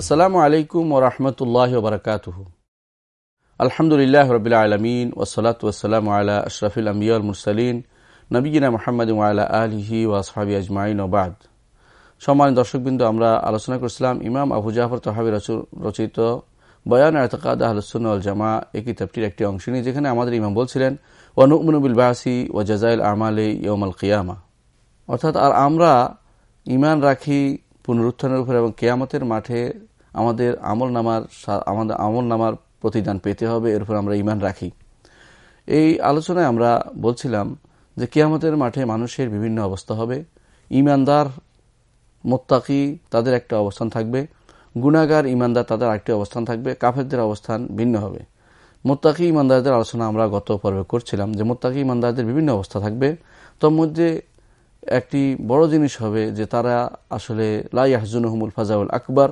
আসসালামু আলাইকুম ওরহমতুল্লাহ বারকাতুহ। আলহামদুলিল্লাহ রবিল আলমিন ওসলাত ওসালাম আলা আশরফুল আম্বিয়াল মুরসালিন নবীনা মোহাম্মদ আলা আলহি ওয়াসহাবি আজমাইন ওবাদ সম্মানিত দর্শকবৃন্দ, আমরা আলোচনা করছিলাম ইমাম আবু জাফর তহাবি রচিত বয়ান আতকাদ আহলুসুল জামা এই কিতাবটির একটি অংশ নিয়ে যেখানে আমাদের ইমাম বলছিলেন ওয়ানুকমনুবিল বাসি ও জাজাইল আমালে ইয়মাল কিয়ামা। অর্থাৎ, আর আমরা ইমান রাখি পুনরুত্থানের উপর এবং কেয়ামতের মাঠে আমাদের আমল নামার আমাদের আমল নামার প্রতিদান পেতে হবে, এর উপর আমরা ইমান রাখি। এই আলোচনায় আমরা বলছিলাম যে কেয়ামতের মাঠে মানুষের বিভিন্ন অবস্থা হবে। ইমানদার মোত্তাকি তাদের একটা অবস্থান থাকবে গুণাগার ইমানদার তাদের আরেকটি অবস্থান থাকবে, কাফেরদের অবস্থান ভিন্ন হবে। মোত্তাকি ইমানদারদের আলোচনা আমরা গত পর্বে করছিলাম যে মোত্তাকি ইমানদারদের বিভিন্ন অবস্থা থাকবে। তোর মধ্যে একটি বড় জিনিস হবে যে তারা আসলে লাই আহজুনহমুল ফাজাউল আকবর,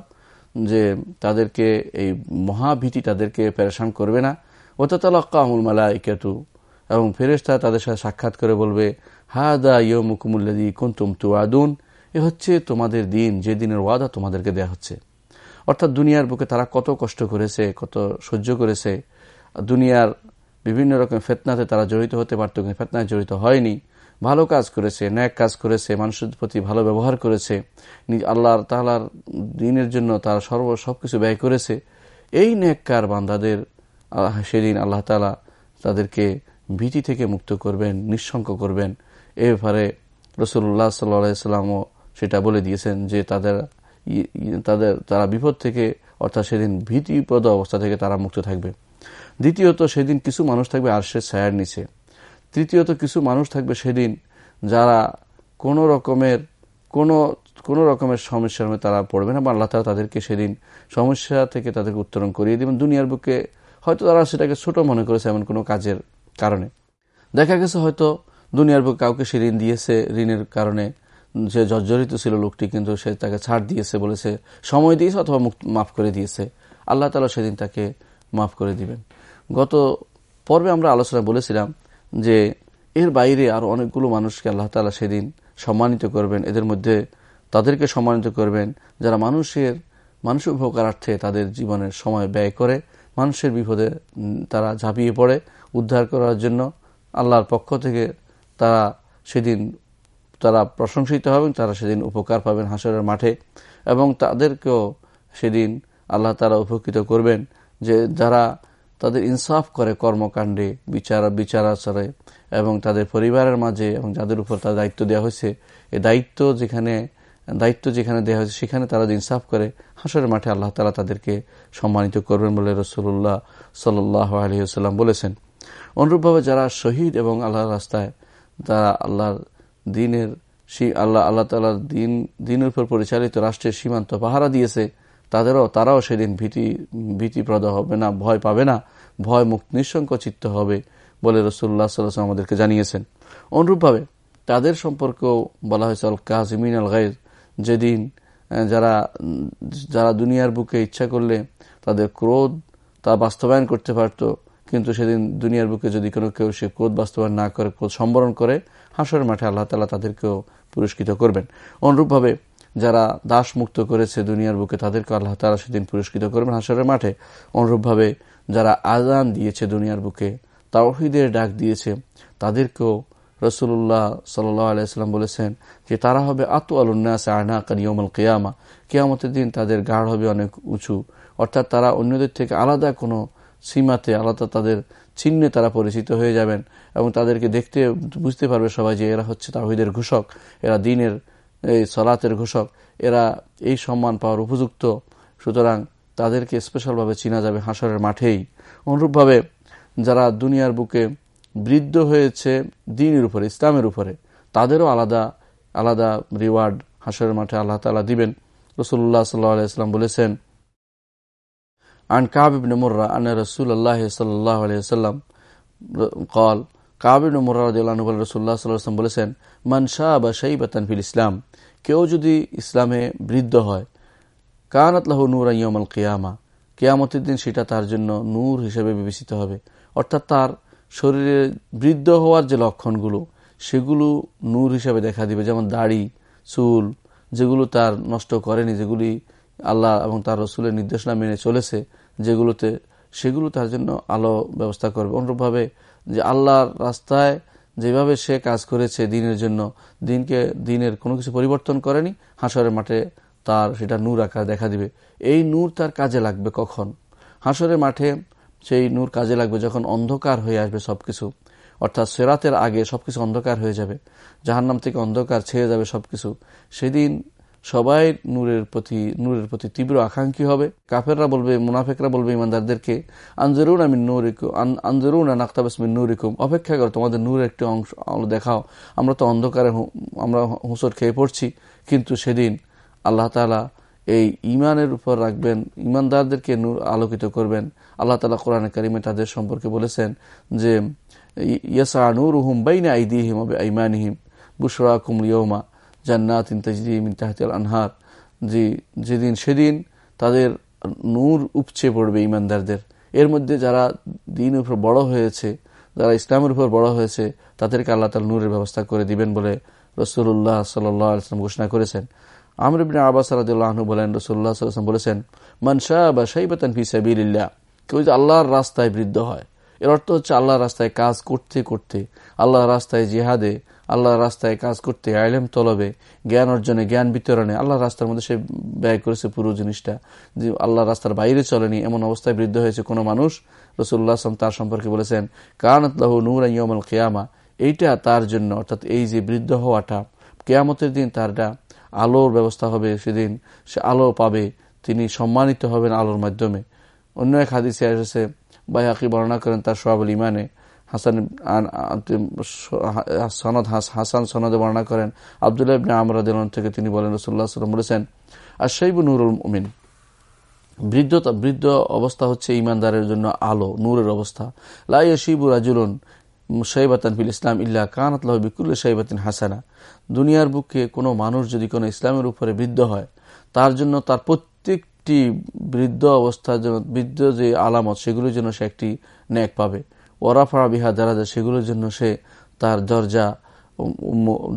যে তাদেরকে এই মহাভীতি তাদেরকে প্যারেশান করবে না। ওতাতালাক্কাহুল মালাইকাতু, এবং ফেরেস্তা তাদের সাথে সাক্ষাৎ করে বলবে হা দা ইয় মুকুমুল্লাদি কুন্তুম তু আদুন এ হচ্ছে তোমাদের দিন, যে দিনের ওয়াদা তোমাদেরকে দেয়া হচ্ছে। অর্থাৎ দুনিয়ার বুকে তারা কত কষ্ট করেছে, কত সহ্য করেছে। দুনিয়ার বিভিন্ন রকম ফেতনাতে তারা জড়িত হতে পারত, কিন্তু ফেতনায় জড়িত হয়নি। ভালো কাজ করেছে, ন্যাক কাজ করেছে, মানুষের প্রতি ভালো ব্যবহার করেছে আল্লাহর তাহলার দিনের জন্য তারা সর্ব সবকিছু ব্যয় করেছে। এই ন্যাককার বান্দাদের সেদিন আল্লাহ তালা তাদেরকে ভীতি থেকে মুক্ত করবেন নিঃশঙ্ক করবেন। এ ব্যাপারে রসুল্লাহ সাল্লামও সেটা বলে দিয়েছেন যে তাদের তাদের, তারা বিপদ থেকে, অর্থাৎ সেদিন ভীতিপ্রদ অবস্থা থেকে তারা মুক্ত থাকবে। দ্বিতীয়ত সেদিন কিছু মানুষ থাকবে আরশের ছায়ার নিচে। তৃতীয়ত কিছু মানুষ থাকবে সেদিন যারা কোনো রকমের, কোনো কোনো রকমের সমস্যার মধ্যে তারা পড়বে না বা আল্লাহ তালা তাদেরকে সেদিন সমস্যা থেকে তাদেরকে উত্তরণ করিয়ে দেবেন। দুনিয়ার বুকে হয়তো তারা সেটাকে ছোট মনে করেছে এমন কোনো কাজের কারণে। দেখা গেছে হয়তো দুনিয়ার বুকে কাউকে সে ঋণ দিয়েছে, ঋণের কারণে যে জর্জরিত ছিল লোকটি, কিন্তু সে তাকে ছাড় দিয়েছে বলেছে, সময় দিয়েছে অথবা মুক্ত, মাফ করে দিয়েছে। আল্লাহ তালা সেদিন তাকে মাফ করে দিবেন। গত পর্বে আমরা আলোচনা বলেছিলাম যে এর বাইরে আরও অনেকগুলো মানুষকে আল্লাহ তালা সেদিন সম্মানিত করবেন। এদের মধ্যে তাদেরকে সম্মানিত করবেন যারা মানুষের মানুষের উপকারার্থে তাদের জীবনের সময় ব্যয় করে, মানুষের বিপদে তারা ঝাঁপিয়ে পড়ে উদ্ধার করার জন্য। আল্লাহর পক্ষ থেকে তারা সেদিন তারা প্রশংসিত হবেন তারা সেদিন উপকার পাবেন হাসরের মাঠে এবং তাদেরকেও সেদিন আল্লাহ তারা উপকৃত করবেন। যে যারা তাদের ইনসাফ করে কর্মকাণ্ডে, বিচার, বিচারাচারে এবং তাদের পরিবারের মাঝে এবং যাদের উপর তার দায়িত্ব দেওয়া হয়েছে এই দায়িত্ব যেখানে দায়িত্ব যেখানে দেওয়া হয়েছে সেখানে তারা ইনসাফ করে, হাসরের মাঠে আল্লাহ তালা তাদেরকে সম্মানিত করবেন বলে রসুল্লাহ সাল্লাহ আলহিহাল্লাম বলেছেন। অনুরূপভাবে যারা শহীদ এবং আল্লাহর রাস্তায় তারা আল্লাহর দিনের সেই আল্লাহ আল্লাহ তালার দিন, দিনের উপর পরিচালিত রাষ্ট্রের সীমান্ত পাহারা দিয়েছে তাদেরও, তারাও সেদিন ভীতি, ভীতিপ্রদ হবে না, ভয় পাবে না, ভয় মুক্ত নিঃসঙ্ক চিত্ত হবে বলে রসুল্লাহ সাল্লাহ আমাদেরকে জানিয়েছেন। অনুরূপভাবে তাদের সম্পর্কেও বলা হয়েছে আল কাজমিন আল গাইজ যেদিন যারা যারা দুনিয়ার বুকে ইচ্ছা করলে তাদের ক্রোধ তা বাস্তবায়ন করতে পারত, কিন্তু সেদিন দুনিয়ার বুকে যদি কোনো কেউ সে ক্রোধ বাস্তবায়ন না করে, ক্রোধ সম্বরণ করে হাসর মাঠে আল্লাহ তালা তাদেরকেও পুরস্কৃত করবেন। অনুরূপভাবে যারা দাস মুক্ত করেছে দুনিয়ার বুকে, তাদেরকে আল্লাহ তালা সেদিন পুরস্কৃত করবেন হাসরের মাঠে। অনুরূপভাবে যারা আজান দিয়েছে দুনিয়ার বুকে, তাওহিদের ডাক দিয়েছে, তাদেরকেও রসুল্লাহ সাল্লাহ আলাইসাল্লাম বলেছেন যে তারা হবে আতু আলুন্নাস আনা কানিয়মল কেয়ামা। কেয়ামতের দিন তাদের গাঢ় হবে অনেক উঁচু। অর্থাৎ তারা অন্যদের থেকে আলাদা কোনো সীমাতে, আলাদা তাদের চিহ্নে তারা পরিচিত হয়ে যাবেন এবং তাদেরকে দেখতে বুঝতে পারবে সবাই যে এরা হচ্ছে তাহিদের ঘোষক, এরা দিনের এই সলাতের ঘোষক, এরা এই সম্মান পাওয়ার উপযুক্ত। সুতরাং তাদেরকে স্পেশালভাবে চিনা যাবে হাসরের মাঠেই। অনুরূপভাবে যারা দুনিয়ার বুকে বৃদ্ধ হয়েছে দিনের উপরে, ইসলামের উপরে, তাদেরও আলাদা আলাদা রিওয়ার্ড হাসরের মাঠে আল্লাহ তালা দিবেন। রসুল্লাহ সাল্লাহ ইসলাম বলেছেন, আন কাবিব নমুর্রা আন রসুল আল্লাহ সাল্লাহ আলিয়াল্লাম কাবিব নমুর্রা রসুল্লাহ সাল্লাম বলেছেন, মান শাহ বা শাইবাতান ফিল ইসলাম কেউ যদি ইসলামে বৃদ্ধ হয়, কানাত লাহু নূর আইয়মাল কেয়ামা, কেয়ামতের দিন সেটা তার জন্য নূর হিসেবে বিবেচিত হবে। অর্থাৎ তার শরীরে বৃদ্ধ হওয়ার যে লক্ষণগুলো, সেগুলো নূর হিসেবে দেখা দিবে। যেমন দাড়ি, চুল, যেগুলো তার নষ্ট করেনি, যেগুলি আল্লাহ এবং তার রসুলের নির্দেশনা মেনে চলেছে, যেগুলোতে, সেগুলো তার জন্য আলো ব্যবস্থা করবে। অনুরূপভাবে যে আল্লাহর রাস্তায় যেভাবে সে কাজ করেছে দিনের জন্য, দিনকে, দিনের কোনো কিছু পরিবর্তন করেনি, হাসরের মাঠে তার সেটা নূর আকার দেখা দিবে। এই নূর তার কাজে লাগবে কখন? হাসরের মাঠে সেই নূর কাজে লাগবে যখন অন্ধকার হয়ে আসবে সবকিছু। অর্থাৎ সেরাতের আগে সবকিছু অন্ধকার হয়ে যাবে। জাহান্নাম থেকে অন্ধকার ছেড়ে যাবে সবকিছু। সেদিন সবাই নূরের প্রতি নূরের প্রতি তীব্র আকাঙ্ক্ষী হবে। কাফেররা বলবে, মুনাফেকরা বলবে ইমানদারদেরকে, আনজরুন আমি নূরিকুম আনজরুন নাক্তাবাসমিন নূরিকুম, অপেক্ষা করো, তোমাদের নূরের একটি অংশ দেখাও। আমরা তো অন্ধকারে আমরা হুঁসর খেয়ে পড়ছি, কিন্তু সেদিন আল্লাহ তালা এই ইমানের উপর রাখবেন ইমানদারদেরকে নূর আলোকিত করবেন। আল্লাহ তালা কোরআন কারিমে তাদের সম্পর্কে বলেছেন যে ইয়াসা নূর হুম বাইনা আইদিহিম আইমানিহিম বুসরা কুমলিয়মা জান্নাতিন তাজরিমিন তাহতিল আনহার। যে যেদিন সেদিন তাদের নূর উপচে পড়বে ইমানদারদের। এর মধ্যে যারা দিন উপর বড় হয়েছে, যারা ইসলামের উপর বড় হয়েছে, তাদেরকে আল্লাহ তাল নূরের ব্যবস্থা করে দিবেন বলে রসুল্লাহ সাল্লাম ঘোষণা করেছেন। আমর ইবিন আবাস রাহু বলেন রসুল্লাহ সাল্লাম বলেছেন মানসা বা সাইবাতান ফি সাবিল্লাহ কেউ যে আল্লাহর রাস্তায় বৃদ্ধ হয়, এর অর্থ হচ্ছে আল্লাহর রাস্তায় কাজ করতে করতে, আল্লাহর রাস্তায় জিহাদে আল্লাহর রাস্তায় কাজ করতে, আইলেম তলবে, জ্ঞান অর্জনে, জ্ঞান বিতরণে, আল্লাহর রাস্তার মধ্যে সে ব্যয় করেছে পুরো জিনিসটা। যে আল্লাহর রাস্তার বাইরে চলেনি, এমন অবস্থায় বৃদ্ধ হয়েছে কোনো মানুষ। রসুল্লাহ আসলাম তার সম্পর্কে বলেছেন কানতলাহ নূর ইয়মল কেয়ামা এইটা তার জন্য, অর্থাৎ এই যে বৃদ্ধ হওয়াটা, কেয়ামতের দিন তারটা আলোর ব্যবস্থা হবে সেদিন সে আলো পাবে, তিনি সম্মানিত হবেন আলোর মাধ্যমে। অন্য এক হাদিসে এসেছে বাইহাকি বর্ণনা করেন তার সোহাবুল ইমানে হাসান সনদ হাসান সনদে বর্ণনা করেন। আবদুল্লাহ ইবনে আমর থেকে তিনি বলেন রসুল্লাহ সাল্লাম বলেছেন আর শৈব নুরুল উমিন বৃদ্ধতা বৃদ্ধ অবস্থা হচ্ছে ইমানদারের জন্য আলো, নূরের অবস্থা। লাই শিবু রাজুলন শৈবাতান ফিল ইসলাম ইল্লা কানাত লাহ বিকুল শৈবাতিন হাসানা। দুনিয়ার বুকে কোনো মানুষ যদি কোনো ইসলামের উপরে বৃদ্ধ হয়, তার জন্য তার প্রত্যেকটি বৃদ্ধ অবস্থার জন্য বৃদ্ধ যে আলামত সেগুলির জন্য সে একটি ন্যাক পাবে। ওরাফা বিহা দারাজা সেগুলোর জন্য সে তার দরজা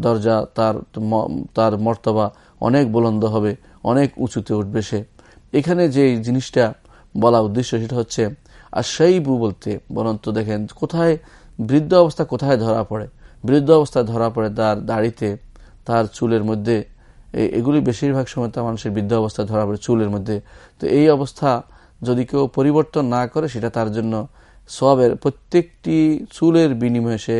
দরজা তার তার মর্তবা অনেক বুলন্দ হবে, অনেক উঁচুতে উঠবে সে। এখানে যে জিনিসটা বলা উদ্দেশ্য, সেটা হচ্ছে আর সেই বু বলতে বরন্ত দেখেন কোথায় বৃদ্ধ অবস্থা কোথায় ধরা পড়ে। বৃদ্ধ অবস্থায় ধরা পড়ে তার দাড়িতে, তার চুলের মধ্যে এগুলি বেশিরভাগ সময় তার মানুষের বৃদ্ধ অবস্থায় ধরা পড়ে চুলের মধ্যে। তো এই অবস্থা যদি কেউ পরিবর্তন না করে, সেটা তার জন্য সবের প্রত্যেকটি চুলের বিনিময়ে সে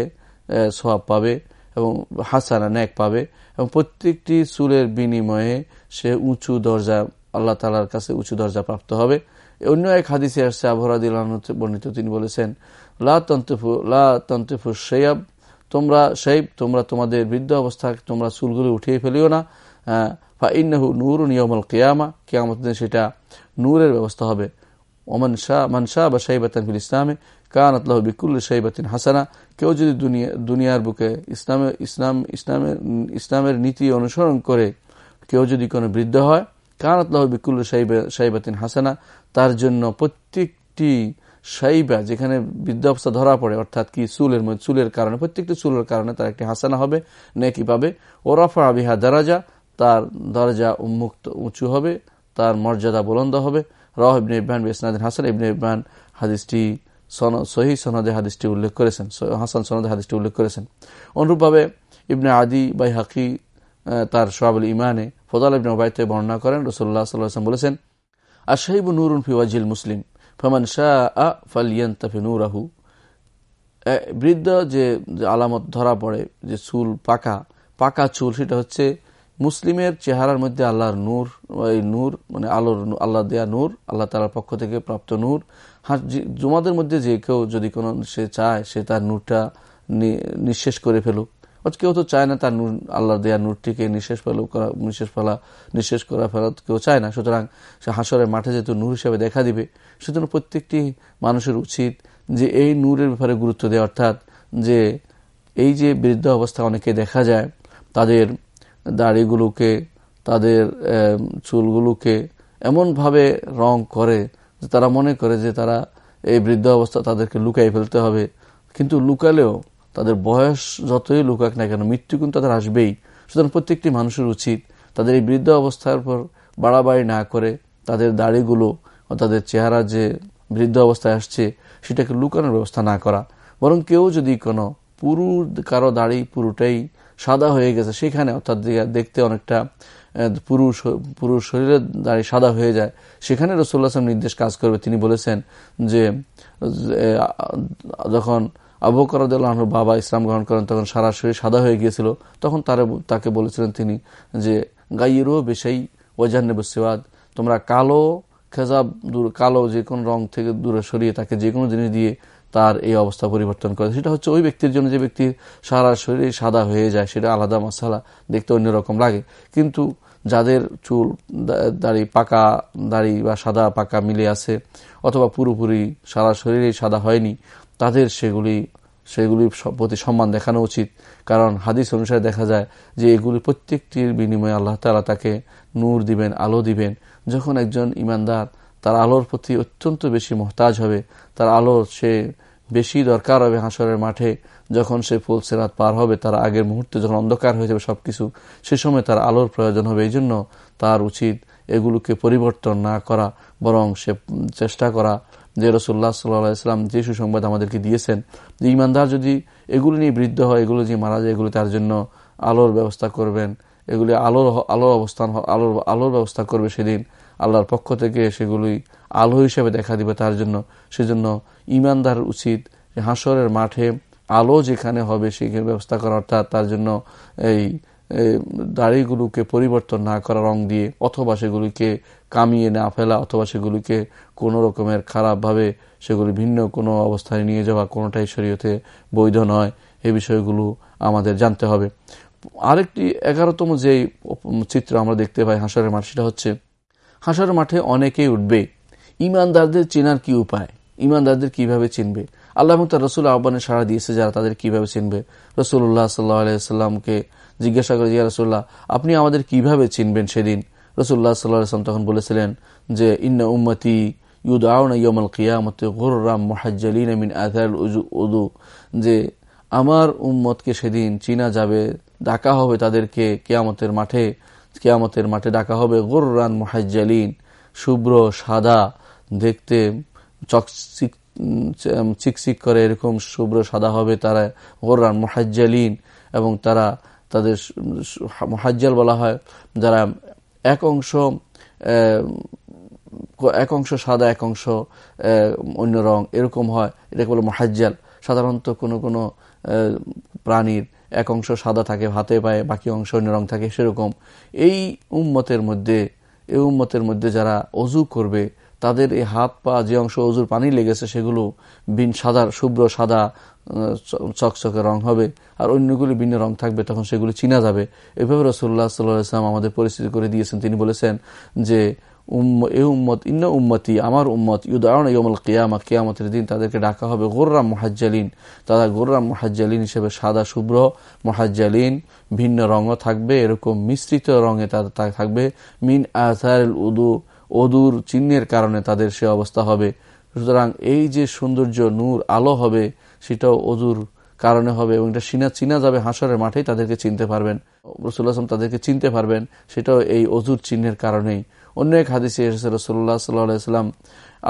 সব পাবে এবং হাসানা ন্যাক পাবে এবং প্রত্যেকটি চুলের বিনিময়ে সে উঁচু দরজা, আল্লাহ তালার কাছে উঁচু দরজা প্রাপ্ত হবে। অন্য এক হাদিসে আসছে আবহরাদিল বর্ণিত, তিনি বলেছেন, লা তন্তেফু, লা সৈয়াব তোমরা শৈব তোমরা তোমাদের বৃদ্ধ অবস্থা, তোমরা চুলগুলো উঠিয়ে ফেলিও না ফা ইন্নাহু নূর নিয়মল কেয়ামা কেয়ামত সেটা নূরের ব্যবস্থা হবে। ওমান শাহ মান শাহ বা সাইবাতান ফিল ইসলামে কান আতলাহ বিকুল সাইবাতিন হাসানা কেউ যদি দুনিয়া দুনিয়ার বুকে ইসলামে ইসলাম ইসলামের ইসলামের নীতি অনুসরণ করে কেউ যদি কোনো বৃদ্ধ হয় কান আতলাহ বিকুল সাইবাতিন হাসানা, তার জন্য প্রত্যেকটি সাইবা যেখানে বৃদ্ধাবস্থা ধরা পড়ে, অর্থাৎ কি চুলের মধ্যে চুলের কারণে, প্রত্যেকটি চুলের কারণে তার একটি হাসানা হবে, নেকি পাবে। ও আবিহা বিহা দারাজা, তার দরজা উন্মুক্ত উঁচু হবে, তার মর্যাদা বুলন্দ হবে। রহ ইবনে ইবহান ইসনাদিন হাসান ইবনে ইবহান হাদিসটি সহি সনদে হাদিসটি উল্লেখ করেছেন হাসান সনদে হাদিসটি উল্লেখ করেছেন। অনুরূপভাবে ইবনে আদি বাই হাকি তার সোহাবুল ইমানে ফদাল ইবনে ওবায়তে বর্ণনা করেন রসুল্লাহ সাল্লাম বলেছেন আর সাহিব নুরুন ফিওয়াজিল মুসলিম, ফমান শাহ আ ফালিয়ান তাফি নুরাহু বৃদ্ধ যে আলামত ধরা পড়ে, যে চুল পাকা পাকা চুল, সেটা হচ্ছে মুসলিমের চেহারার মধ্যে আল্লাহর নূর, এই নূর মানে আলোর আল্লাহ দেয়া নূর, আল্লাহ তালার পক্ষ থেকে প্রাপ্ত নূর। জুমাদের মধ্যে যে কেউ যদি কোনো সে চায়, সে তার নূরটা নিঃশেষ করে ফেলুক। কেউ তো চায় না তার নূর আল্লাহ দেয়া নূরটিকে নিঃশেষ ফেলু করা নিঃশেষ ফেলা, নিঃশেষ করা ফেলা কেউ চায় না। সুতরাং সে হাসরের মাঠে যেহেতু নূর হিসাবে দেখা দিবে, সুতরাং প্রত্যেকটি মানুষের উচিত যে এই নূরের ব্যাপারে গুরুত্ব দেয় অর্থাৎ যে এই যে বৃদ্ধ অবস্থা অনেকে দেখা যায়, তাদের দাড়িগুলোকে, তাদের চুলগুলোকে এমনভাবে রং করে যে তারা মনে করে যে তারা এই বৃদ্ধ অবস্থা তাদেরকে লুকাই ফেলতে হবে। কিন্তু লুকালেও তাদের বয়স যতই লুকাক না কেন, মৃত্যু কিন্তু তাদের আসবেই। সুতরাং প্রত্যেকটি মানুষের উচিত তাদের এই বৃদ্ধ অবস্থার পর বাড়াবাড়ি না করে তাদের দাড়িগুলো তাদের চেহারা যে বৃদ্ধ অবস্থায় আসছে, সেটাকে লুকানোর ব্যবস্থা না করা। বরং কেউ যদি কোনো পুরু কারও দাড়ি পুরোটাই সাদা হয়ে গেছে, সেখানে অর্থাৎ দেখতে অনেকটা পুরুষ পুরুষ শরীরের দাঁড়িয়ে সাদা হয়ে যায়, সেখানে রসুল্লাহ আসলাম নির্দেশ কাজ করবে। তিনি বলেছেন যে যখন আবু করদুল্লাহর বাবা ইসলাম গ্রহণ করেন, তখন সারা শরীর সাদা হয়ে গিয়েছিল, তখন তারা, তাকে বলেছিলেন তিনি যে গাইয়েরও বেশাই ওজান্নেবসেওয়াদ তোমরা কালো খেজাব দূর, কালো যে কোনো রং থেকে দূরে সরিয়ে তাকে যে কোনো জিনিস দিয়ে তার এই অবস্থা পরিবর্তন করে। সেটা হচ্ছে ওই ব্যক্তির জন্য যে ব্যক্তির সারা শরীর সাদা হয়ে যায়, সেটা আলাদা মশালা, দেখতে অন্যরকম লাগে। কিন্তু যাদের চুল দাড়ি পাকা, দাড়ি বা সাদা পাকা মিলে আছে, অথবা পুরোপুরি সারা শরীরে সাদা হয়নি, তাদের সেগুলি সেগুলির প্রতি সম্মান দেখানো উচিত। কারণ হাদিস অনুসারে দেখা যায় যে এগুলি প্রত্যেকটির বিনিময়ে আল্লাহ তালা তাকে নূর দিবেন, আলো দিবেন। যখন একজন ইমানদার, তার আলোর প্রতি অত্যন্ত বেশি মহতাজ হবে, তার আলো সে বেশি দরকার হবে হাসরের মাঠে, যখন সে ফুল সেরাত পার হবে, তার আগের মুহূর্তে যখন অন্ধকার হয়ে যাবে সবকিছু, সে সময় তার আলোর প্রয়োজন হবে। এই জন্য তার উচিত এগুলোকে পরিবর্তন না করা, বরং সে চেষ্টা করা যে রসুল্লাহ সাল্লাহ ইসলাম যে সুসংবাদ আমাদেরকে দিয়েছেন, যে ইমানদার যদি এগুলো নিয়ে বৃদ্ধ হয়, এগুলো যে মারা যায়, এগুলো তার জন্য আলোর ব্যবস্থা করবেন, এগুলি আলোর আলোর অবস্থান আলোর আলোর ব্যবস্থা করবে সেদিন। আল্লাহর পক্ষ থেকে সেগুলি আলো হিসেবে দেখা দিবে তার জন্য। সেজন্য ইমানদার উচিত হাসরের মাঠে আলো যেখানে হবে সেখানে ব্যবস্থা করা, অর্থাৎ তার জন্য এই দাড়িগুলোকে পরিবর্তন না করা রং দিয়ে, অথবা সেগুলিকে কামিয়ে না ফেলা, অথবা সেগুলিকে কোনো রকমের খারাপভাবে সেগুলি ভিন্ন কোনো অবস্থায় নিয়ে যাওয়া কোনোটাই শরীয়তে বৈধ নয়। এই বিষয়গুলো আমাদের জানতে হবে। আরেকটি এগারোতম যেই চিত্র আমরা দেখতে পাই হাঁসরের মাঠ, সেটা হচ্ছে হাঁসরের মাঠে অনেকেই উঠবে। ইমানদারদের চেনার কি উপায়? ইমানদারদের কীভাবে চিনবে? আল্লাহ তার রসুল আহ্বানে সাড়া দিয়েছে যারা তাদের কীভাবে চিনবে। রসুল্লাহ সাল্লাহ আলাইসাল্লামকে জিজ্ঞাসা করে জিয়া রসুল্লাহ আপনি আমাদের কীভাবে চিনবেন সেদিন? রসুল্লাহ সাল্লাহাম তখন বলেছিলেন যে, ইন্না উম্মতি ইউদ আউন কিয়ামত গোর্রাম মহাজ্জালিন মিন আধার উদু যে, আমার উম্মতকে সেদিন চিনা যাবে, ডাকা হবে তাদেরকে কেয়ামতের মাঠে। কেয়ামতের মাঠে ডাকা হবে গোর্রান মহাজ্জালিন, শুভ্র, সাদা, দেখতে চকচিক চিকচিক করে এরকম শুভ্র, সাদা হবে তারা গোর্রান মহাজ্জালিন এবং তারা তাদের মহাজ্জাল বলা হয়। যারা এক অংশ এক অংশ সাদা, এক অংশ অন্য রং এরকম হয়। এটাকে বলে মহাজ্জাল। সাধারণত কোনো কোনো প্রাণীর এক অংশ সাদা থাকে হাতে পায়ে, বাকি অংশ অন্য রং থাকে, সেরকম। এই উম্মতের মধ্যে, এই উম্মতের মধ্যে যারা অজু করবে, তাদের এই হাত পা, যে অংশ অজুর পানি লেগেছে, সেগুলো বিন সাদার শুভ্র সাদা চকচকে রং হবে। আর অন্যগুলি ভিন্ন রং থাকবে, তখন সেগুলি চিনা যাবে। এভাবে রসুল্লাহ সাল্লাম আমাদের পরিস্থিতি করে দিয়েছেন। তিনি বলেছেন যে এ উম্মত, ইন্ন উম্মতি, আমার উম্মত ইউদাউন ইয়মল কিয়ামা, কিয়ামতের দিন তাদেরকে ডাকা হবে গোর্রাম মহাজ্জালিন। তারা গোর্রাম মহাজ্জালিন হিসেবে সাদা শুভ্র মহাজ্জালিন, ভিন্ন রঙও থাকবে, এরকম মিশ্রিত রঙে তাদের থাকবে। মিন আসার উদু, অদুর চিহ্নের কারণে তাদের সে অবস্থা হবে। সুতরাং এই যে সৌন্দর্য, নূর, আলো হবে, সেটাও অদুর কারণে হবে এবং এটা চিনা চিনা যাবে হাসরের মাঠেই তাদেরকে চিনতে পারবেন। রসুল্লাহ তাদেরকে চিনতে পারবেন, সেটাও এই অজুর চিহ্নের কারণেই। অন্য এক হাদিসে এসেছে রসুল্লাহ সাল্লাম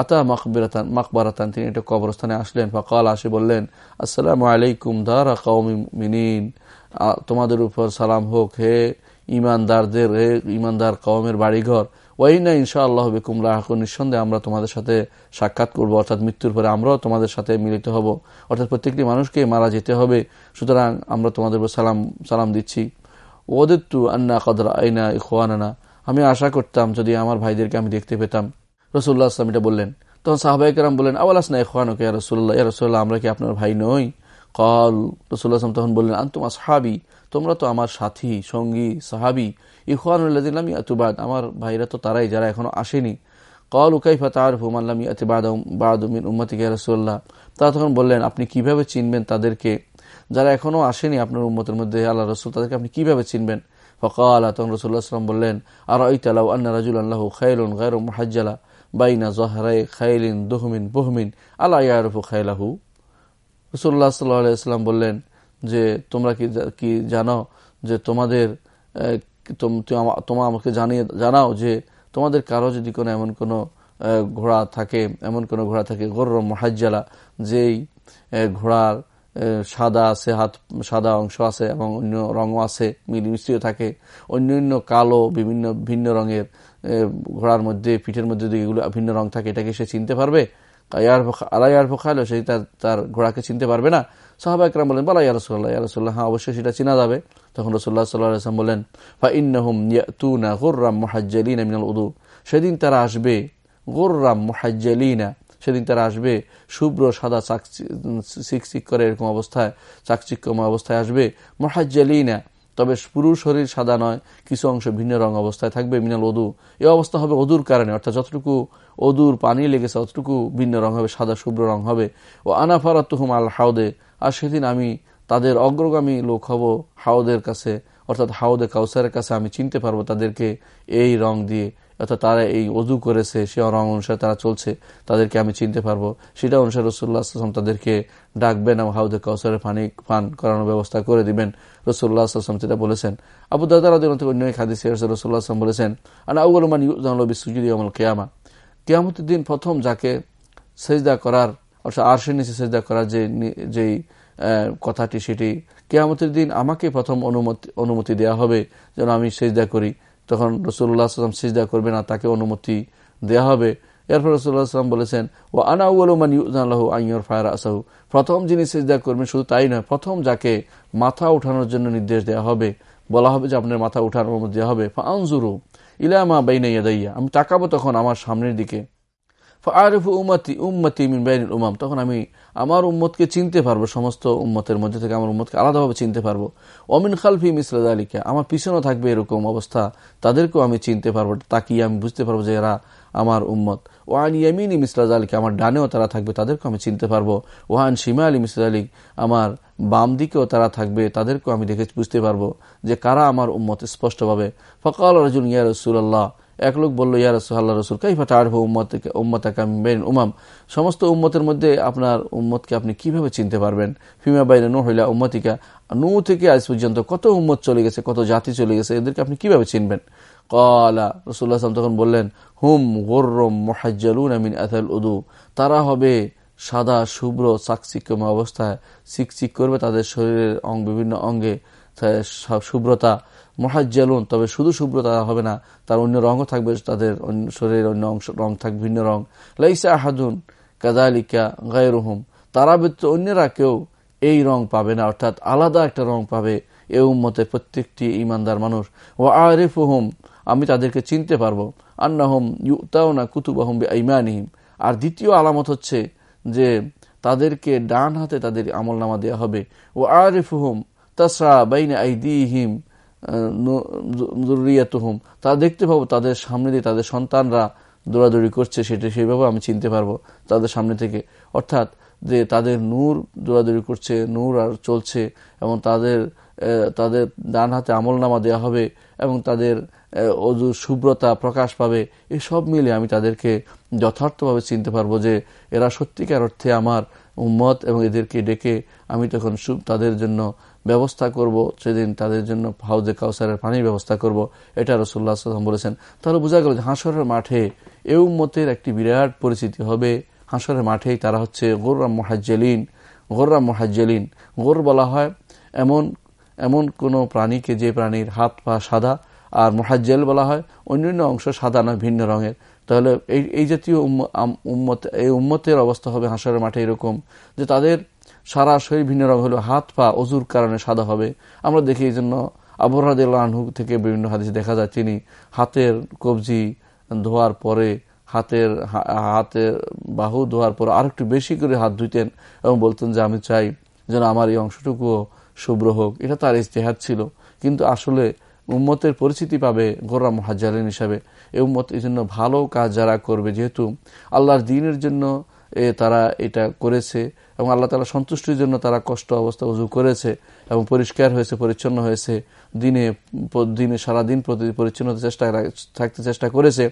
আতা মকবিরাতান মকবরাতান তিনি একটা কবরস্থানে আসলেন, ফকাল আসে বললেন, আসসালামু আলাইকুম দারা কৌমি মিনিন তোমাদের উপর সালাম হোক, হে ইমানদারদের হে ইমানদার কওমের বাড়িঘর। ওয়াইনা ইনশা আল্লাহ বেকুম লাহাকু, নিঃসন্দেহে আমরা তোমাদের সাথে সাক্ষাৎ করব, অর্থাৎ মৃত্যুর পরে আমরাও তোমাদের সাথে মিলিত হব। অর্থাৎ প্রত্যেকটি মানুষকে মারা যেতে হবে, সুতরাং আমরা তোমাদের উপর সালাম সালাম দিচ্ছি। ওদের তু আন্না কদর আইনা ইখওয়ানানা আমি আশা করতাম যদি আমার ভাইদেরকে আমি দেখতে পেতাম। রসুল্লাহ আসলাম এটা বললেন। তখন সাহবাইকেরাম বললেন আওয়াল আসনা ইখওয়ানকে রসুল্লাহ রসুল্লাহ আমরা কি আপনার ভাই নই? কল রসুল্লাহ আসলাম তখন বললেন আন তোমার সাহাবি তোমরা তো আমার সাথী, সঙ্গী, সাহাবি। ইহানুল্লাদিল্লাম ইয়াতুবাদ আমার ভাইরা তো তারাই, যারা এখনও আসেনি। কল উকাইফা তার হুমাল্লাম ইয়াতিবাদমিন উম্মতিকে রসুল্লাহ তারা তখন বললেন, আপনি কীভাবে চিনবেন তাদেরকে? যারা এখনও আসেনি আপনার উম্মতের মধ্যে আল্লাহ রসুল, তাদেরকে আপনি কীভাবে চিনবেন? বললেন আর বাইনা আলাইসাল্লাম বললেন যে তোমরা কি জানো যে তোমাদের তোমার আমাকে জানিয়ে জানাও যে তোমাদের কারও যদি কোনো এমন কোনো ঘোড়া থাকে, এমন কোনো ঘোড়া থাকে গোর মহাজ্জালা, যেই ঘোড়ার সাদা আছে, হাত, সাদা অংশ আছে এবং অন্য রঙও আছে, মিলিমিশিও থাকে। অন্য অন্য কালো, বিভিন্ন, ভিন্ন রঙের ঘোড়ার মধ্যে, পিঠের মধ্যে যদি এগুলো ভিন্ন রং থাকে, এটাকে সে চিনতে পারবে? আলাই আর খাইলো সেই তার ঘোড়াকে চিনতে পারবে না। সাহাবা একরাম বলেন, বলা ইয়ারসোল্লাহ ইয়ারসোল্লাহ হ্যাঁ অবশ্যই সেটা চিনা যাবে। তখন রসোল্লাহ সাল্লাম বলেন ফা ইন্নহুম ইয়াতুনা গুররাম মুহাজ্জালিনা মিনাল উদু। সেদিন তারা আসবে, গুররাম মুহাজ্জালিনা সেদিন তারা আসবে, শুভ্র, সাদা চিকচিক করে এরকম অবস্থায়, চাকচিক্যময় অবস্থায় আসবে। মহাজ্জালিনা, তবে পুরো শরীর সাদা নয়, কিছু অংশ ভিন্ন রং অবস্থায় থাকবে, মিনাল অদু এই অবস্থা হবে অদুর কারণে, অর্থাৎ যতটুকু অদুর পানি লেগেছে, অতটুকু ভিন্ন রং হবে, সাদা শুভ্র রং হবে। ও আনাফারাতুহুম আল হাউদে আর সেদিন আমি তাদের অগ্রগামী লোক হব হাউদের কাছে, অর্থাৎ হাউদে কাউসারের কাছে আমি চিনতে পারব তাদেরকে এই রং দিয়ে। অর্থাৎ তারা এই অজু করেছে, সে রং অনুসারে তারা চলছে, তাদেরকে আমি চিনতে পারব। সেটা অনুসারে রসুল্লাহ আসলাম তাদেরকে ডাকবেন এবং হাউদে কাউসারের পানি, পান করানোর ব্যবস্থা করে দিবেন। রসুল্লাহ আসলাম সেটা বলেছেন। আবু থেকে অন্য এক হাদিসে রসুল্লাহ বলেছেন আর আউ্লমান ইউজানবী আমল কেয়ামা। কেয়ামতের দিন প্রথম যাকে সেজদা করার, অর্থাৎ আরশের নিচে সেজদা করার যে যেই কথাটি সেটি, কেয়ামতের দিন আমাকে প্রথম অনুমতি অনুমতি দেওয়া হবে যেন আমি সেজদা করি। তখন রসুল্লাহ আসলাম সিজদা করবে না তাকে অনুমতি দেয়া হবে। এরপর রসুল্লাহ বলেছেন ও আনাউমান ইউজানলাহু আইয়র ফায়ার আসাহু প্রথম যিনি সিজদা করবেন শুধু তাই নয়, প্রথম যাকে মাথা উঠানোর জন্য নির্দেশ দেওয়া হবে, বলা হবে যে আপনার মাথা উঠানোর অনুমতি দেওয়া হবে। ফাউজুরু ইলামা বাইনা ইয়াদাইয়া, আমি তাকাবো তখন আমার সামনের দিকে। আরিফু উম্মতি উম্মতি মিন উমাম, তখন আমি আমার উম্মতকে চিনতে পারব, সমস্ত উম্মতের মধ্যে থেকে আমার উম্মতকে আলাদাভাবে চিনতে পারব। অমিন খালফি মিসরাদ আলীকে আমার পিছনেও থাকবে এরকম অবস্থা, তাদেরকেও আমি চিনতে পারব, তাকিয়ে আমি বুঝতে পারব যে এরা আমার উম্মত। ওয়ান ইয়ামিনী মিসরাজ আলীকে আমার ডানেও তারা থাকবে, তাদেরকেও আমি চিনতে পারব। ওয়ান সীমা আলী মিসরাজ আলী আমার বাম দিকেও তারা থাকবে, তাদেরকেও আমি দেখে বুঝতে পারব যে কারা আমার উম্মত স্পষ্টভাবে। ফকাল রাজুল, ইয়া রসুল্লাহ এক লোক বলল, ইয়া রসুল্লাহ রসুল, কাইফা তার উম্মতকে উম্মতাকামিন উমাম? সমস্ত উম্মতের মধ্যে আপনার উম্মতকে আপনি কীভাবে চিনতে পারবেন? ফিমা বাইরে নো হইলা উম্মতিকা। নু থেকে আজ পর্যন্ত কত উম্মত চলে গেছে, কত জাতি চলে গেছে, এদেরকে আপনি কীভাবে চিনবেন? কলা রসুল্লাহ তখন বললেন, হুম গোর্রম মহাজ্জালুন আমিন আথাল উদু। তারা হবে সাদা, শুভ্র চাকচিক্যম অবস্থায় চিকচিক করবে, তাদের শরীরের অঙ্গ বিভিন্ন অঙ্গে শুভ্রতা মহাজ্জালুন, তবে শুধু শুভ্র তারা হবে না, তার অন্য রঙও থাকবে, তাদের অন্য শরীরের অন্য অংশ, রং থাকবে ভিন্ন রং। লাইসা আহাদুন কাদালিকা গায়রুহুম, তারা ব্যতীত অন্যরা কেউ এই রং পাবে না, অর্থাৎ আলাদা একটা রং পাবে এ উম্মতে প্রত্যেকটি ইমানদার মানুষ। ও আরিফ হুম আমি তাদেরকে চিনতে পারব। আন্না হোম ইউতাও না কুতুবাহম ইমানিহিম আর দ্বিতীয় আলামত হচ্ছে যে তাদেরকে ডান হাতে তাদের আমল নামা দেওয়া হবে। ও আরিফ হুম তাসরা বাইনে আইদিহিম জরুরিয়াতুহুম। তা দেখতে পাবো, তাদের সামনে দিয়ে তাদের সন্তানরা দৌড়াদৌড়ি করছে, সেটা সেইভাবে আমি চিনতে পারব তাদের সামনে থেকে। অর্থাৎ যে তাদের নূর দৌড়াদৌড়ি করছে, নূর আর চলছে, এবং তাদের তাদের ডান হাতে আমল নামা দেওয়া হবে, এবং তাদের অজু শুভ্রতা প্রকাশ পাবে, এসব মিলে আমি তাদেরকে যথার্থভাবে চিনতে পারব যে এরা সত্যিকার অর্থে আমার উম্মত এবং এদেরকে ডেকে আমি তখন তাদের জন্য ব্যবস্থা করব, সেদিন তাদের জন্য হাউজে কাউসারের পানির ব্যবস্থা করব, এটা রসুল্লাহ সাল্লাম বলেছেন। তাহলে বোঝা গেল যে হাঁসরের মাঠে এ উম্মতের একটি বিরাট পরিচিতি হবে। হাঁসরের মাঠেই তারা হচ্ছে গোর্রাম মহাজ্জেলিন গোর্রাম মহাজ্জেলিন। গোর বলা হয় এমন এমন কোনো প্রাণীকে যে প্রাণীর হাত পা সাদা, আর মহাজ্জেল বলা হয় অন্যান্য অংশ সাদা নয়, ভিন্ন রঙের। তাহলে এই এই জাতীয় উম্মত, এই উম্মতের অবস্থা হবে হাঁসরের মাঠে এরকম যে তাদের সারা শরীর ভিন্ন রঙ হলো, হাত, পা অজুর কারণে সাদা হবে। আমরা দেখি এই জন্য আবহাদ আনহু থেকে বিভিন্ন হাদিস দেখা যায়, তিনি হাতের কবজি ধোয়ার পরে, হাতের হাতের বাহু ধোয়ার পর আরেকটু বেশি করে হাত ধুইতেন এবং বলতেন যে, আমি চাই যেন আমার এই অংশটুকুও শুভ্র হোক। এটা তার ইস্তেহার ছিল। কিন্তু আসলে উম্মতের পরিচিতি পাবে গোর্রা মহাজালিন হিসাবে। এই উম্মত এই জন্য ভালো কাজ যারা করবে, যেহেতু আল্লাহর দিনের জন্য তারা এটা করেছে। এবং আল্লাহ তালা সন্তুষ্টির জন্য তারা কষ্ট অবস্থা উজু করেছে এবং পরিষ্কার হয়েছে, পরিচ্ছন্ন হয়েছে, দিনে দিনে সারাদিন প্রতি পরিচ্ছন্নতা চেষ্টা থাকতে চেষ্টা করেছে।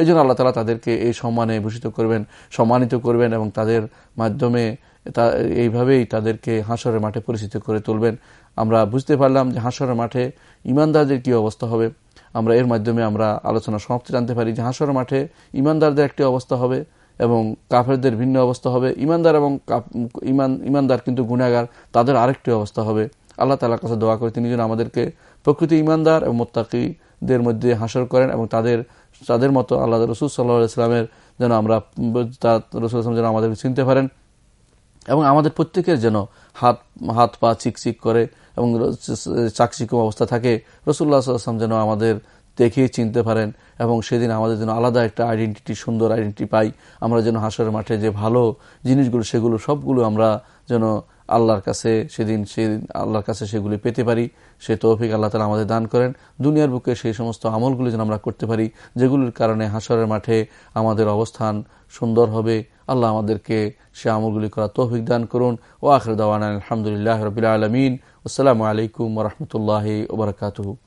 এই জন্য আল্লাহ তালা তাদেরকে এই সম্মানে ভূষিত করবেন, সম্মানিত করবেন এবং তাদের মাধ্যমে তা, এইভাবেই তাদেরকে হাঁসরের মাঠে পরিচিত করে তুলবেন। আমরা বুঝতে পারলাম যে হাঁসরের মাঠে ইমানদারদের কি অবস্থা হবে। আমরা এর মাধ্যমে আমরা আলোচনা সমাপ্তি জানতে পারি যে হাসর মাঠে ইমানদারদের একটি অবস্থা হবে। এবং কাফেরদের ভিন্ন অবস্থা হবে। ইমানদার এবং ইমান, ইমানদার কিন্তু গুণাগার তাদের আরেকটি অবস্থা হবে। আল্লাহ তালার কাছে দোয়া করে, তিনি যেন আমাদেরকে প্রকৃত ইমানদার এবং মোত্তাকিদের মধ্যে হাসর করেন এবং তাদের তাদের মতো আল্লাহ রসুল সাল্লাহ ইসলামের যেন আমরা রসুল ইসলাম যেন আমাদেরকে চিনতে পারেন এবং আমাদের প্রত্যেকের যেন হাত হাত পা চিকচিক করে এবং চাকচিকম অবস্থা থাকে। রসুল্লাহ আসলাম যেন আমাদের দেখেই চিনতে পারেন এবং সেদিন আমাদের জন্য আলাদা একটা আইডেন্টিটি সুন্দর আইডেন্টিটি পাই। আমরা যেন হাসের মাঠে যে ভালো জিনিসগুলো, সেগুলো সবগুলো আমরা যেন আল্লাহর কাছে সেদিন সেদিন আল্লাহর কাছে সেগুলি পেতে পারি। সে তৌফিক আল্লাহ তালা আমাদের দান করেন। দুনিয়ার বুকে সেই সমস্ত আমলগুলি যেন আমরা করতে পারি, যেগুলির কারণে হাসরের মাঠে আমাদের অবস্থান সুন্দর হবে। আল্লাহ আমাদেরকে সে আমলগুলি করা তৌফিক দান করুন। ও আখর দাওয়ান আলহামদুলিল্লাহ রবিল আলমিন। আসসালামু আলাইকুম রহমতুল্লাহ ওবরাকাতু